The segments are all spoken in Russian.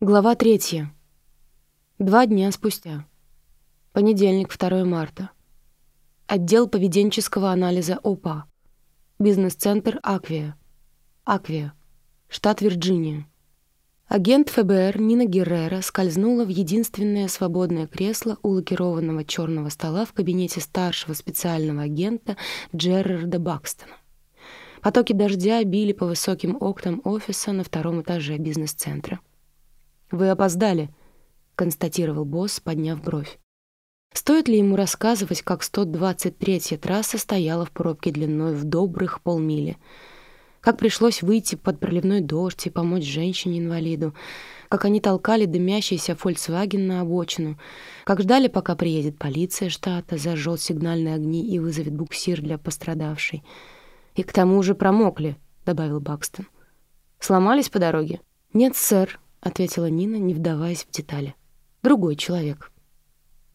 Глава третья. Два дня спустя. Понедельник, 2 марта. Отдел поведенческого анализа ОПА. Бизнес-центр «Аквия». «Аквия». Штат Вирджиния. Агент ФБР Нина Геррера скользнула в единственное свободное кресло у лакированного черного стола в кабинете старшего специального агента Джерарда Бакстона. Потоки дождя били по высоким окнам офиса на втором этаже бизнес-центра. «Вы опоздали», — констатировал босс, подняв бровь. Стоит ли ему рассказывать, как 123-я трасса стояла в пробке длиной в добрых полмили? Как пришлось выйти под проливной дождь и помочь женщине-инвалиду? Как они толкали дымящийся «Фольксваген» на обочину? Как ждали, пока приедет полиция штата, зажжет сигнальные огни и вызовет буксир для пострадавшей? «И к тому же промокли», — добавил Бакстон. «Сломались по дороге?» «Нет, сэр», — ответила Нина, не вдаваясь в детали. «Другой человек».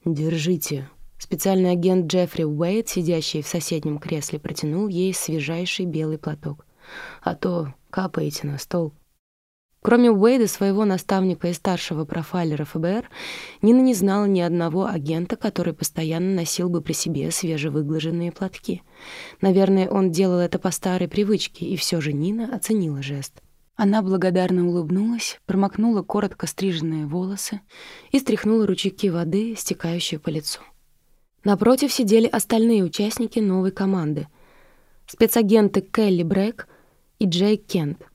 «Держите». Специальный агент Джеффри Уэйт, сидящий в соседнем кресле, протянул ей свежайший белый платок. «А то капаете на стол». Кроме Уэйда, своего наставника и старшего профайлера ФБР, Нина не знала ни одного агента, который постоянно носил бы при себе свежевыглаженные платки. Наверное, он делал это по старой привычке, и все же Нина оценила жест. Она благодарно улыбнулась, промокнула коротко стриженные волосы и стряхнула ручейки воды, стекающие по лицу. Напротив сидели остальные участники новой команды — спецагенты Келли Брэк и Джей Кент.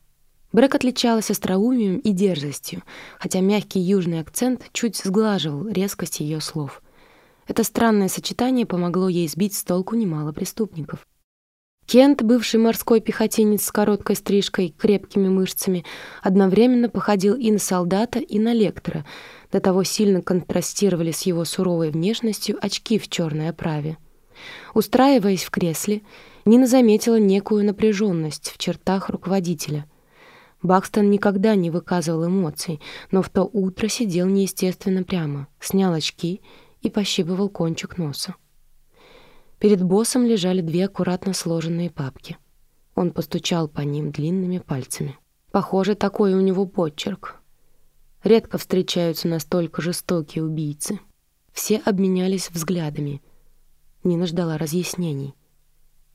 Брэк отличалась остроумием и дерзостью, хотя мягкий южный акцент чуть сглаживал резкость ее слов. Это странное сочетание помогло ей сбить с толку немало преступников. Кент, бывший морской пехотинец с короткой стрижкой, крепкими мышцами, одновременно походил и на солдата, и на лектора. До того сильно контрастировали с его суровой внешностью очки в черной оправе. Устраиваясь в кресле, Нина заметила некую напряженность в чертах руководителя. Бакстон никогда не выказывал эмоций, но в то утро сидел неестественно прямо, снял очки и пощипывал кончик носа. Перед боссом лежали две аккуратно сложенные папки. Он постучал по ним длинными пальцами. Похоже, такой у него почерк. Редко встречаются настолько жестокие убийцы. Все обменялись взглядами. Нина ждала разъяснений.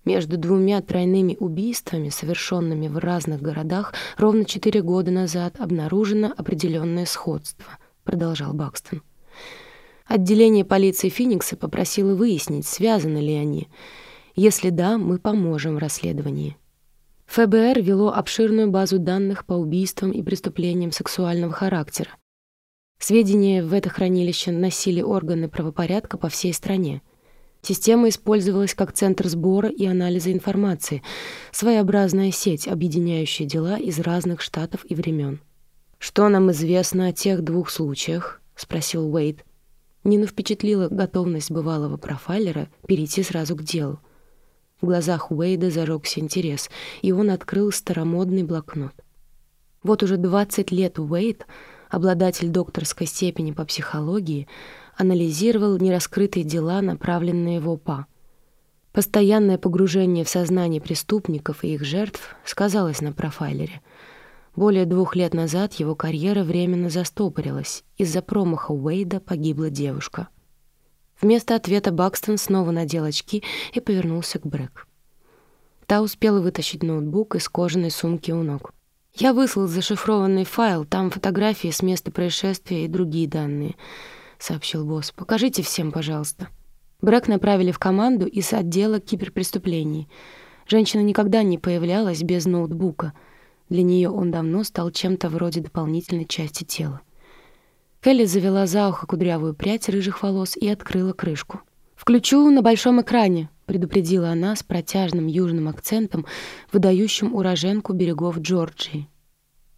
Между двумя тройными убийствами, совершенными в разных городах, ровно четыре года назад обнаружено определенное сходство, продолжал Бакстон. Отделение полиции Феникса попросило выяснить, связаны ли они. Если да, мы поможем в расследовании. ФБР вело обширную базу данных по убийствам и преступлениям сексуального характера. Сведения в это хранилище носили органы правопорядка по всей стране. Система использовалась как центр сбора и анализа информации, своеобразная сеть, объединяющая дела из разных штатов и времен. «Что нам известно о тех двух случаях?» — спросил Уэйд. Нину впечатлила готовность бывалого профайлера перейти сразу к делу. В глазах Уэйда зажегся интерес, и он открыл старомодный блокнот. Вот уже 20 лет Уэйд, обладатель докторской степени по психологии, анализировал нераскрытые дела, направленные в ОПА. Постоянное погружение в сознание преступников и их жертв сказалось на профайлере — более двух лет назад его карьера временно застопорилась. Из-за промаха Уэйда погибла девушка. Вместо ответа Бакстон снова надел очки и повернулся к Брэк. Та успела вытащить ноутбук из кожаной сумки у ног. «Я выслал зашифрованный файл, там фотографии с места происшествия и другие данные», — сообщил босс. «Покажите всем, пожалуйста». Брэк направили в команду из отдела киберпреступлений. Женщина никогда не появлялась без ноутбука — для нее он давно стал чем-то вроде дополнительной части тела. Келли завела за ухо кудрявую прядь рыжих волос и открыла крышку. «Включу на большом экране», — предупредила она с протяжным южным акцентом, выдающим уроженку берегов Джорджии.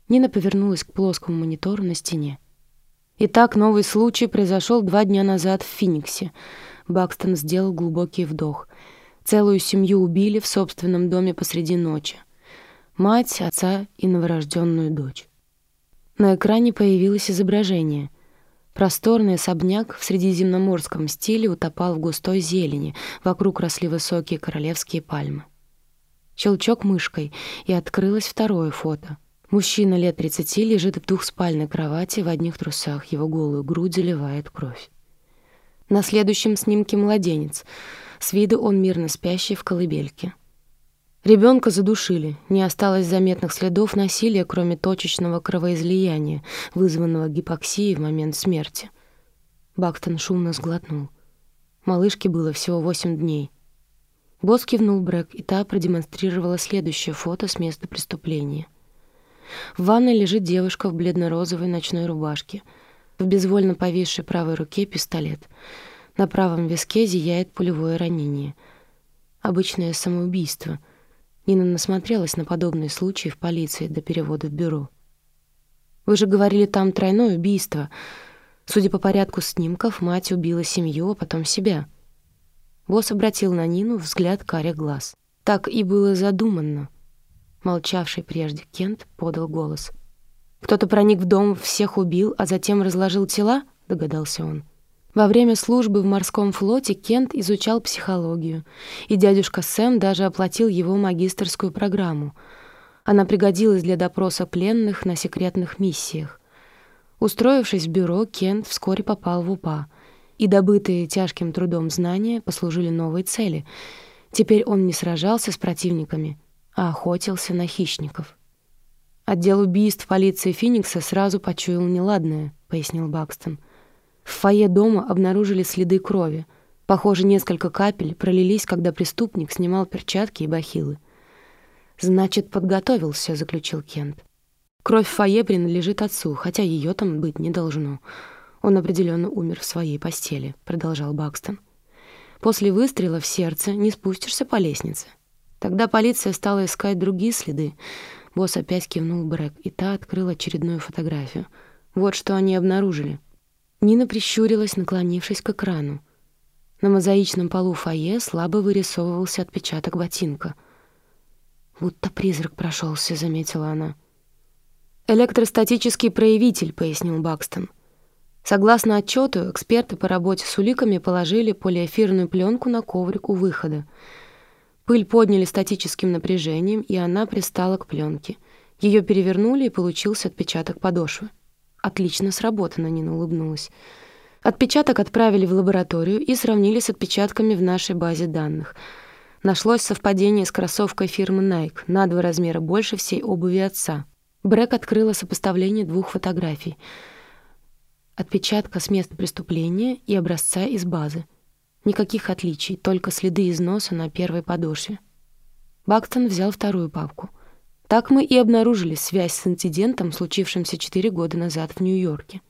Нина повернулась к плоскому монитору на стене. Итак, новый случай произошел два дня назад в Финиксе. Бакстон сделал глубокий вдох. Целую семью убили в собственном доме посреди ночи мать, отца и новорожденную дочь. На экране появилось изображение. Просторный особняк в средиземноморском стиле утопал в густой зелени, вокруг росли высокие королевские пальмы. Щелчок мышкой, и открылось второе фото. Мужчина лет 30 лежит в двухспальной кровати в одних трусах, его голую грудь заливает кровь. На следующем снимке младенец. С виду он мирно спящий в колыбельке. Ребенка задушили. Не осталось заметных следов насилия, кроме точечного кровоизлияния, вызванного гипоксией в момент смерти. Бактон шумно сглотнул. Малышке было всего восемь дней. Босс кивнул Брэк, и та продемонстрировала следующее фото с места преступления. В ванной лежит девушка в бледно-розовой ночной рубашке — в безвольно повисшей правой руке пистолет. На правом виске зияет пулевое ранение. Обычное самоубийство. Нина насмотрелась на подобные случаи в полиции до перевода в бюро. «Вы же говорили, там тройное убийство. Судя по порядку снимков, мать убила семью, а потом себя». Босс обратил на Нину взгляд карих глаз. Так и было задумано. Молчавший прежде Кент подал голос — кто-то проник в дом, всех убил, а затем разложил тела, догадался он. Во время службы в морском флоте Кент изучал психологию, и дядюшка Сэм даже оплатил его магистерскую программу. Она пригодилась для допроса пленных на секретных миссиях. Устроившись в бюро, Кент вскоре попал в УПА, и добытые тяжким трудом знания послужили новой цели. Теперь он не сражался с противниками, а охотился на хищников. «Отдел убийств полиции Феникса сразу почуял неладное», — пояснил Бакстон. В фойе дома обнаружили следы крови. Похоже, несколько капель пролились, когда преступник снимал перчатки и бахилы. «Значит, подготовился», — заключил Кент. «Кровь в фойе принадлежит отцу, хотя ее там быть не должно. Он определенно умер в своей постели», — продолжал Бакстон. «После выстрела в сердце не спустишься по лестнице. Тогда полиция стала искать другие следы, Босс опять кивнул Брэк, и та открыла очередную фотографию. Вот что они обнаружили. Нина прищурилась, наклонившись к экрану. На мозаичном полу фойе слабо вырисовывался отпечаток ботинка. «Будто призрак прошелся», — заметила она. «Электростатический проявитель», — пояснил Бакстон. Согласно отчету, эксперты по работе с уликами положили полиэфирную пленку на коврик у выхода. Пыль подняли статическим напряжением, и она пристала к пленке. Ее перевернули, и получился отпечаток подошвы. «Отлично сработано», — Нина улыбнулась. Отпечаток отправили в лабораторию и сравнили с отпечатками в нашей базе данных. Нашлось совпадение с кроссовкой фирмы Nike, на два размера больше всей обуви отца. Брэк открыла сопоставление двух фотографий. Отпечатка с места преступления и образца из базы. Никаких отличий, только следы износа на первой подошве. Бактон взял вторую папку. Так мы и обнаружили связь с инцидентом, случившимся четыре года назад в Нью-Йорке.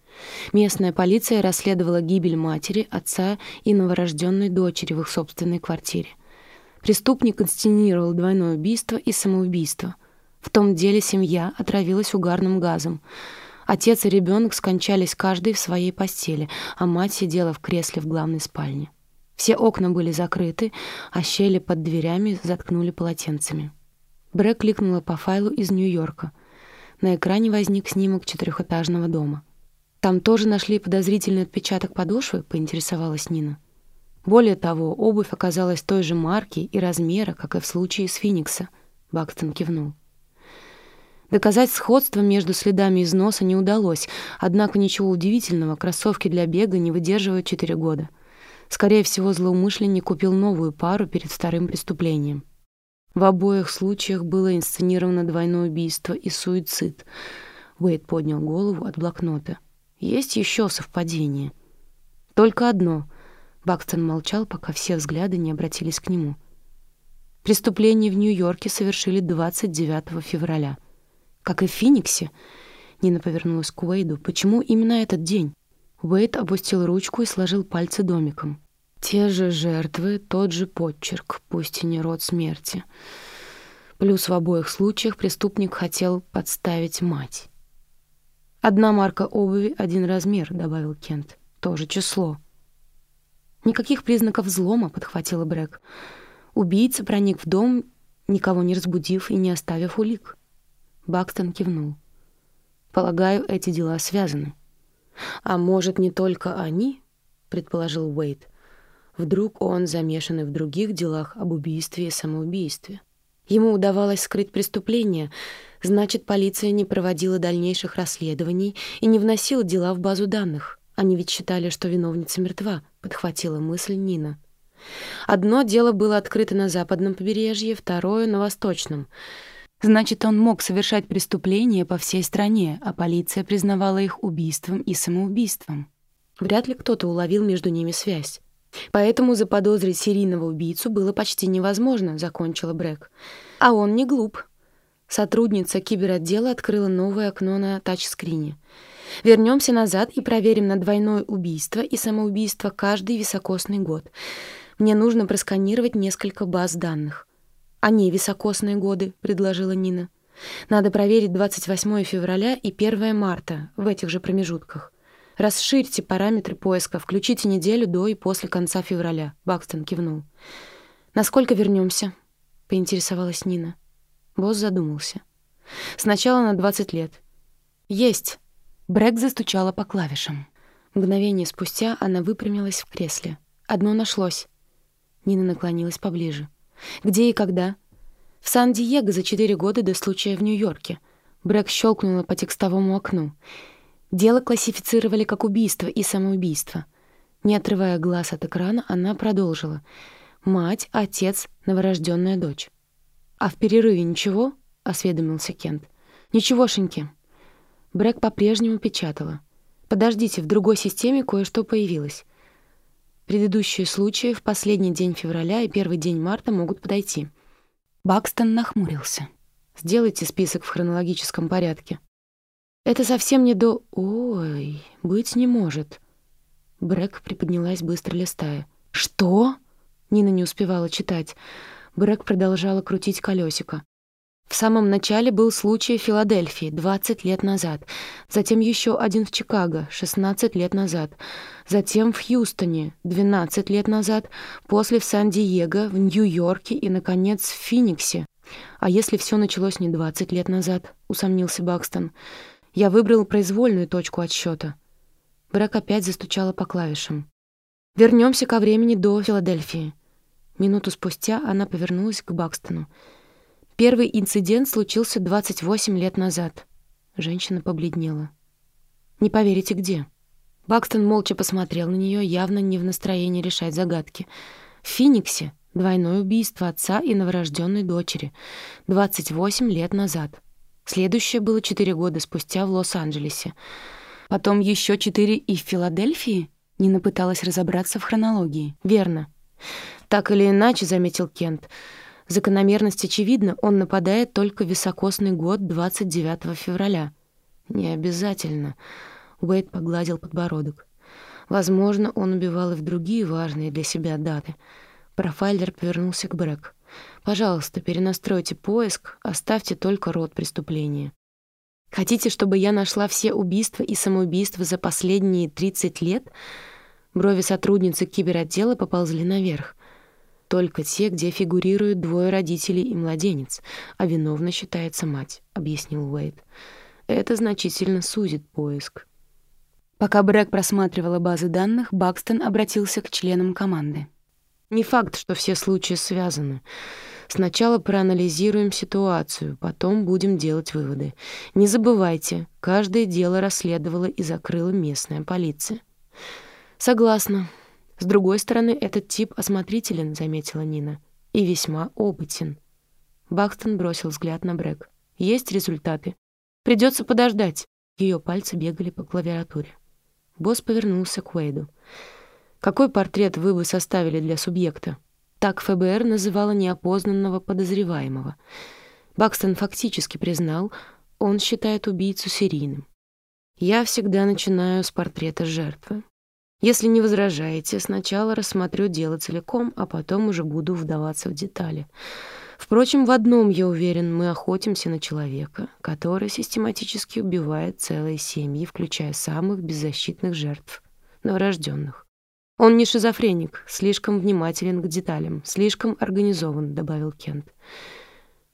Местная полиция расследовала гибель матери, отца и новорожденной дочери в их собственной квартире. Преступник инсценировал двойное убийство и самоубийство. В том деле семья отравилась угарным газом. Отец и ребенок скончались каждый в своей постели, а мать сидела в кресле в главной спальне. Все окна были закрыты, а щели под дверями заткнули полотенцами. Брэк кликнула по файлу из Нью-Йорка. На экране возник снимок четырехэтажного дома. «Там тоже нашли подозрительный отпечаток подошвы?» — поинтересовалась Нина. Более того, обувь оказалась той же марки и размера, как и в случае с Феникса. Бакстон кивнул. Доказать сходство между следами износа не удалось, однако ничего удивительного, кроссовки для бега не выдерживают четыре года — Скорее всего, злоумышленник купил новую пару перед вторым преступлением. В обоих случаях было инсценировано двойное убийство и суицид. Уэйд поднял голову от блокнота. Есть еще совпадение. Только одно. Бакстон молчал, пока все взгляды не обратились к нему. Преступление в Нью-Йорке совершили 29 февраля. Как и в Фениксе, Нина повернулась к Уэйду. Почему именно этот день? Уэйд опустил ручку и сложил пальцы домиком. Те же жертвы, тот же подчерк, пусть и не род смерти. Плюс в обоих случаях преступник хотел подставить мать. «Одна марка обуви, один размер», — добавил Кент. «Тоже число». «Никаких признаков взлома», — подхватила Брэк. «Убийца проник в дом, никого не разбудив и не оставив улик». Бакстон кивнул. «Полагаю, эти дела связаны». «А может, не только они?» — предположил Уэйд. «Вдруг он замешан и в других делах об убийстве и самоубийстве?» Ему удавалось скрыть преступление, Значит, полиция не проводила дальнейших расследований и не вносила дела в базу данных. Они ведь считали, что виновница мертва, подхватила мысль Нина. Одно дело было открыто на западном побережье, второе — на восточном. Значит, он мог совершать преступления по всей стране, а полиция признавала их убийством и самоубийством. Вряд ли кто-то уловил между ними связь. Поэтому заподозрить серийного убийцу было почти невозможно, закончила Брэк. А он не глуп. Сотрудница киберотдела открыла новое окно на тачскрине. Вернемся назад и проверим на двойное убийство и самоубийство каждый високосный год. Мне нужно просканировать несколько баз данных. «А не високосные годы», — предложила Нина. «Надо проверить 28 февраля и 1 марта в этих же промежутках. Расширьте параметры поиска, включите неделю до и после конца февраля», — Бакстон кивнул. «Насколько вернемся? поинтересовалась Нина. Босс задумался. «Сначала на 20 лет». «Есть!» Брэк застучала по клавишам. Мгновение спустя она выпрямилась в кресле. Одно нашлось. Нина наклонилась поближе. «Где и когда?» «В Сан-Диего за четыре года до случая в Нью-Йорке». Брэк щелкнула по текстовому окну. Дело классифицировали как убийство и самоубийство. Не отрывая глаз от экрана, она продолжила. «Мать, отец, новорожденная дочь». «А в перерыве ничего?» — осведомился Кент. «Ничегошеньки». Брэк по-прежнему печатала. «Подождите, в другой системе кое-что появилось. Предыдущие случаи в последний день февраля и первый день марта могут подойти. Бакстон нахмурился. Сделайте список в хронологическом порядке. Это совсем не до... Ой, быть не может. Брэк приподнялась, быстро листая. Что? Нина не успевала читать. Брэк продолжала крутить колесико. В самом начале был случай в Филадельфии 20 лет назад, затем еще один в Чикаго 16 лет назад, затем в Хьюстоне 12 лет назад, после в Сан-Диего, в Нью-Йорке и, наконец, в Финиксе. «А если все началось не 20 лет назад?» — усомнился Бакстон. «Я выбрал произвольную точку отсчета. Брэк опять застучала по клавишам. Вернемся ко времени до Филадельфии». Минуту спустя она повернулась к Бакстону. Первый инцидент случился 28 лет назад. Женщина побледнела. Не поверите, где. Бакстон молча посмотрел на нее, явно не в настроении решать загадки. В Финиксе двойное убийство отца и новорожденной дочери. 28 лет назад. Следующее было 4 года спустя в Лос-Анджелесе. Потом еще 4 и в Филадельфии? Нина пыталась разобраться в хронологии. Верно. Так или иначе, заметил Кент, — Закономерность очевидна, он нападает только в високосный год 29 февраля. Не обязательно. Уэйд погладил подбородок. Возможно, он убивал и в другие важные для себя даты. Профайлер повернулся к Брэк. «Пожалуйста, перенастройте поиск, оставьте только род преступления». «Хотите, чтобы я нашла все убийства и самоубийства за последние 30 лет?» Брови сотрудницы киберотдела поползли наверх. Только те, где фигурируют двое родителей и младенец, а виновна считается мать, объяснил Уэйд. Это значительно сузит поиск. Пока Брэк просматривала базы данных, Бакстон обратился к членам команды. Не факт, что все случаи связаны. Сначала проанализируем ситуацию, потом будем делать выводы. Не забывайте, каждое дело расследовала и закрыла местная полиция. Согласна. С другой стороны, этот тип осмотрителен, заметила Нина, и весьма опытен. Бакстон бросил взгляд на Брэк. Есть результаты. Придется подождать. Ее пальцы бегали по клавиатуре. Босс повернулся к Уэйду. Какой портрет вы бы составили для субъекта? Так ФБР называло неопознанного подозреваемого. Бакстон фактически признал, он считает убийцу серийным. Я всегда начинаю с портрета жертвы. Если не возражаете, сначала рассмотрю дело целиком, а потом уже буду вдаваться в детали. Впрочем, в одном я уверен, мы охотимся на человека, который систематически убивает целые семьи, включая самых беззащитных жертв, новорожденных. Он не шизофреник, слишком внимателен к деталям, слишком организован, добавил Кент.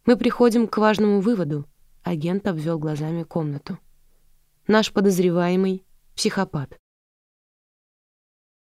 Мы приходим к важному выводу. Агент обвел глазами комнату. Наш подозреваемый — психопат.